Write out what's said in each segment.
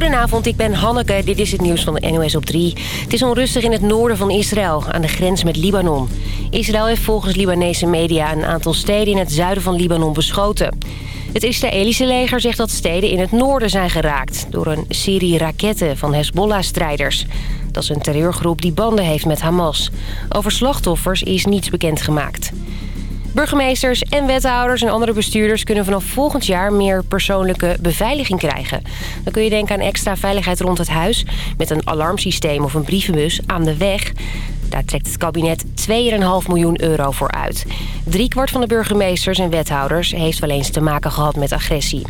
Goedenavond, ik ben Hanneke. Dit is het nieuws van de NOS op 3. Het is onrustig in het noorden van Israël, aan de grens met Libanon. Israël heeft volgens Libanese media een aantal steden in het zuiden van Libanon beschoten. Het Israëlische leger zegt dat steden in het noorden zijn geraakt... door een serie raketten van Hezbollah-strijders. Dat is een terreurgroep die banden heeft met Hamas. Over slachtoffers is niets bekendgemaakt. Burgemeesters en wethouders en andere bestuurders kunnen vanaf volgend jaar meer persoonlijke beveiliging krijgen. Dan kun je denken aan extra veiligheid rond het huis met een alarmsysteem of een brievenbus aan de weg. Daar trekt het kabinet 2,5 miljoen euro voor uit. Driekwart van de burgemeesters en wethouders heeft wel eens te maken gehad met agressie.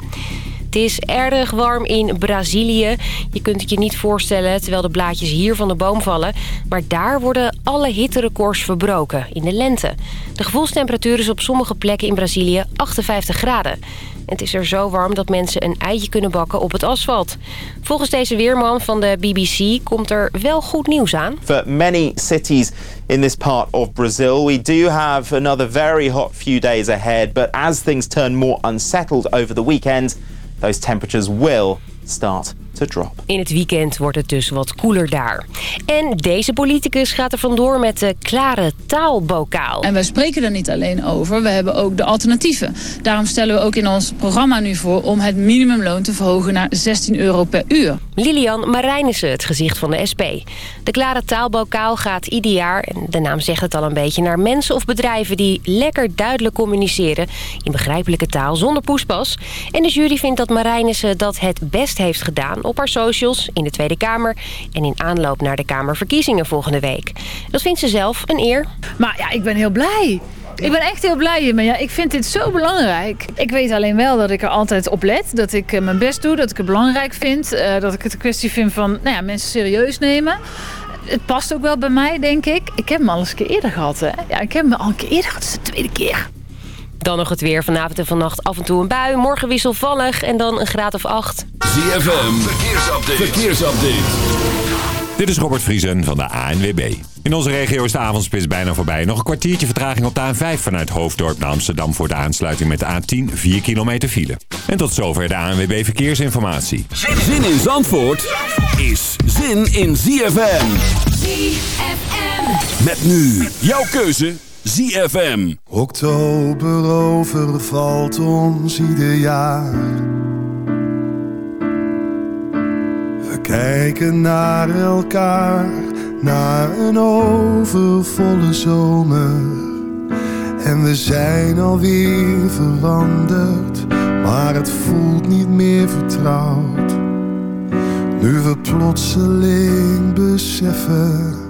Het is erg warm in Brazilië. Je kunt het je niet voorstellen terwijl de blaadjes hier van de boom vallen. Maar daar worden alle hitterecords verbroken in de lente. De gevoelstemperatuur is op sommige plekken in Brazilië 58 graden. Het is er zo warm dat mensen een eitje kunnen bakken op het asfalt. Volgens deze weerman van de BBC komt er wel goed nieuws aan. For many cities in this part of Brazil, we do have another very hot few days ahead. But as things turn more unsettled over the weekend, those temperatures will start drop. In het weekend wordt het dus wat koeler daar. En deze politicus gaat er vandoor met de klare taalbokaal. En wij spreken er niet alleen over, we hebben ook de alternatieven. Daarom stellen we ook in ons programma nu voor om het minimumloon te verhogen naar 16 euro per uur. Lilian Marijnissen, het gezicht van de SP. De klare taalbokaal gaat ieder jaar, en de naam zegt het al een beetje... naar mensen of bedrijven die lekker duidelijk communiceren... in begrijpelijke taal zonder poespas. En de jury vindt dat Marijnissen dat het best heeft gedaan... op haar socials, in de Tweede Kamer... en in aanloop naar de Kamerverkiezingen volgende week. Dat vindt ze zelf een eer. Maar ja, ik ben heel blij. Ik ben echt heel blij hiermee. Ja, ik vind dit zo belangrijk. Ik weet alleen wel dat ik er altijd op let. Dat ik eh, mijn best doe. Dat ik het belangrijk vind. eh, dat ik het een kwestie vind van nou ja, mensen serieus nemen. Het past ook wel bij mij, denk ik. Ik heb hem al eens een keer eerder gehad. Hè? Ja, ik heb hem al een keer eerder gehad. Het is de tweede keer. Dan nog het weer. Vanavond en vannacht af en toe een bui. Morgen wisselvallig en dan een graad of acht. ZFM, verkeersupdate. verkeersupdate. Dit is Robert Vriesen van de ANWB. In onze regio is de avondspits bijna voorbij. Nog een kwartiertje vertraging op de A5 vanuit Hoofddorp naar Amsterdam... voor de aansluiting met de A10, 4 kilometer file. En tot zover de ANWB Verkeersinformatie. Zin in Zandvoort is zin in ZFM. ZFM. Met nu jouw keuze ZFM. Oktober overvalt ons ieder jaar. We kijken naar elkaar, naar een overvolle zomer. En we zijn alweer veranderd, maar het voelt niet meer vertrouwd. Nu we plotseling beseffen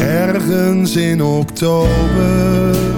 ergens in oktober.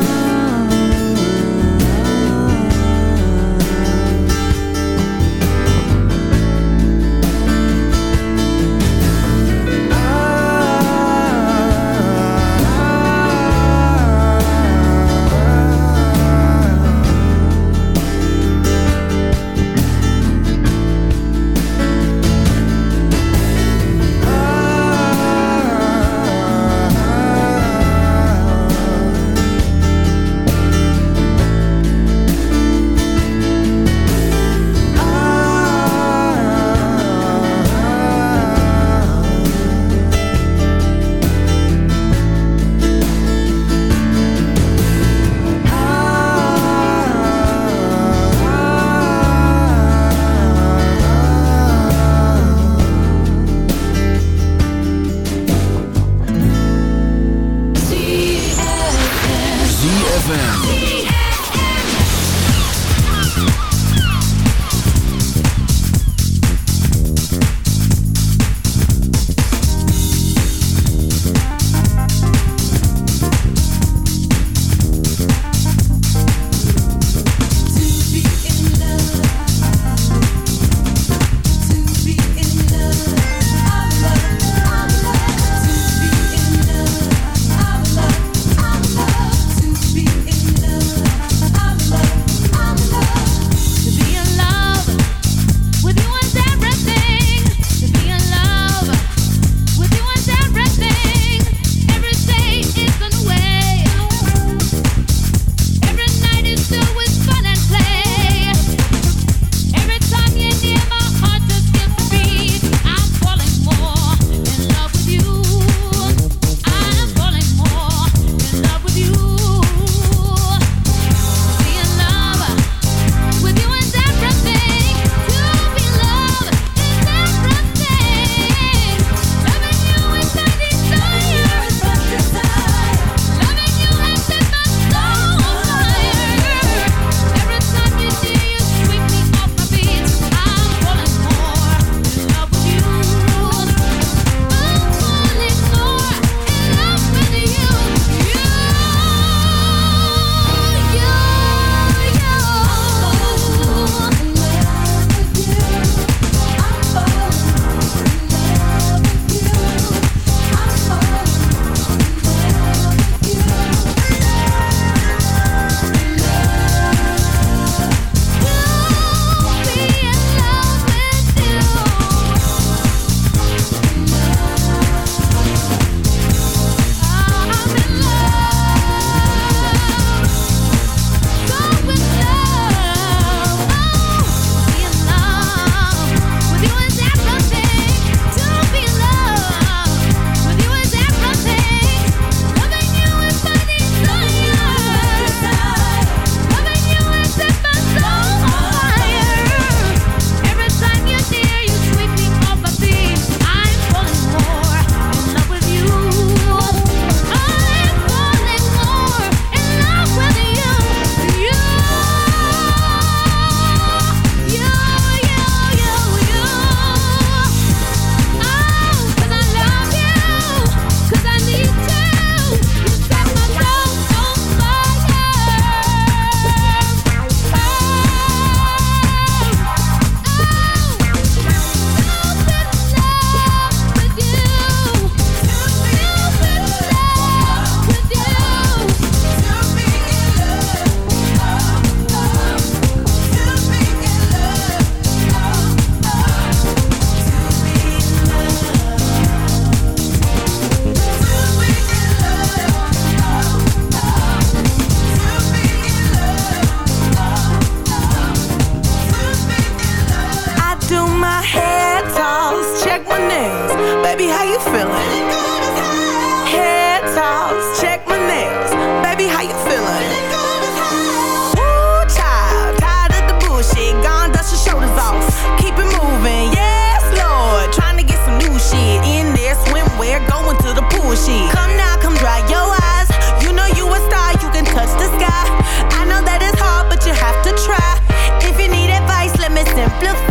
look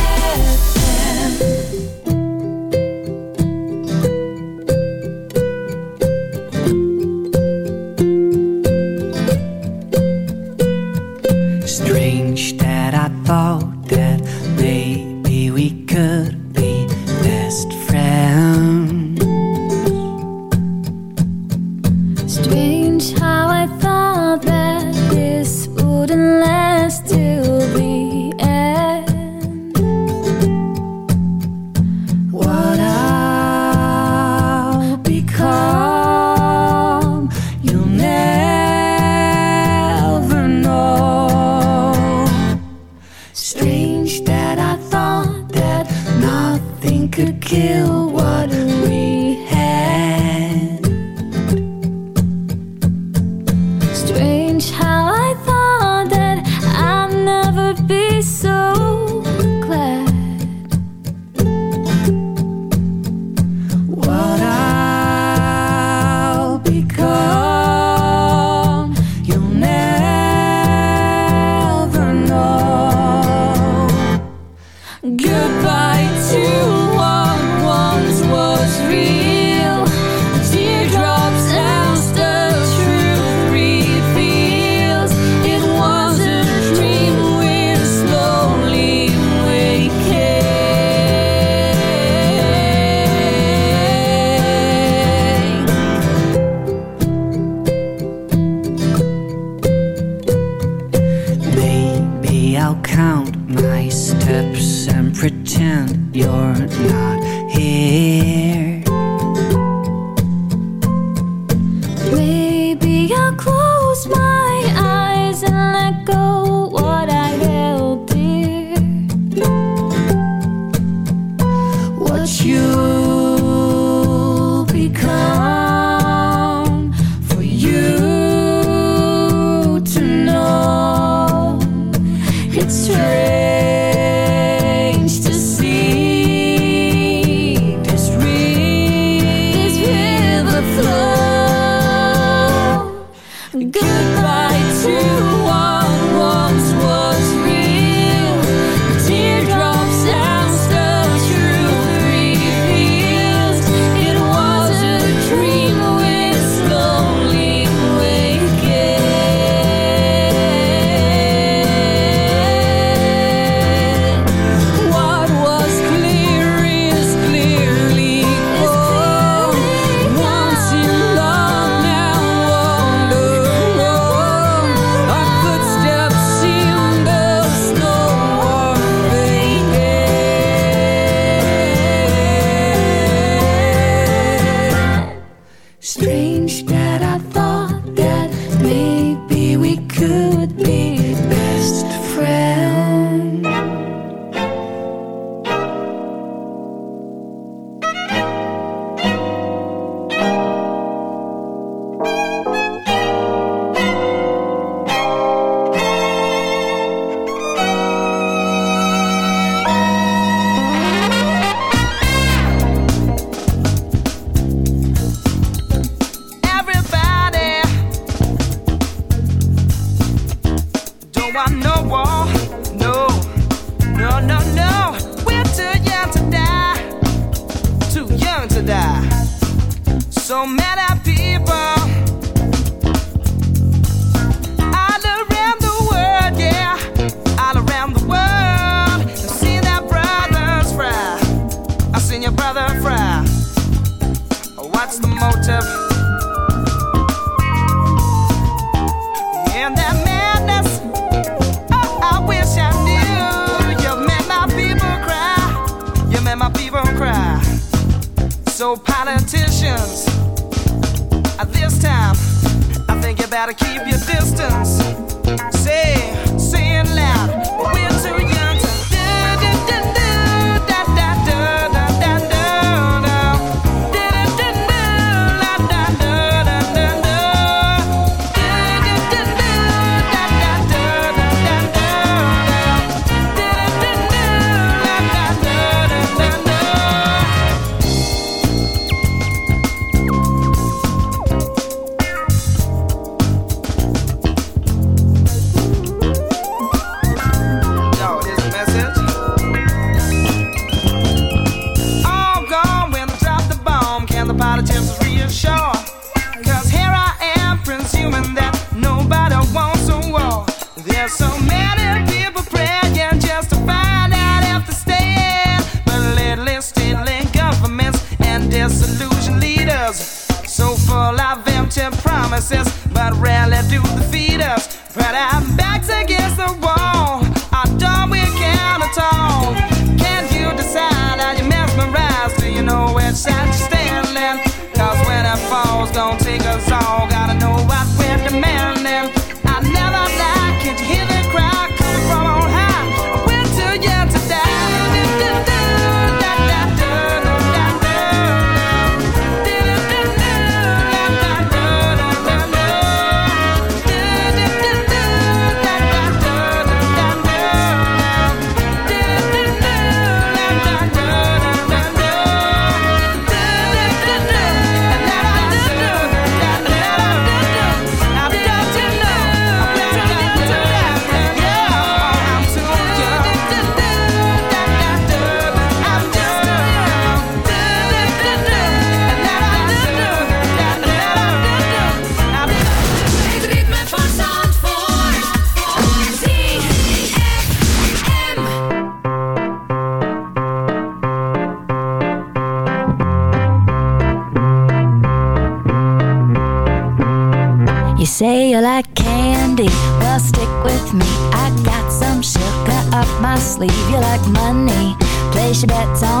kill 你先别走。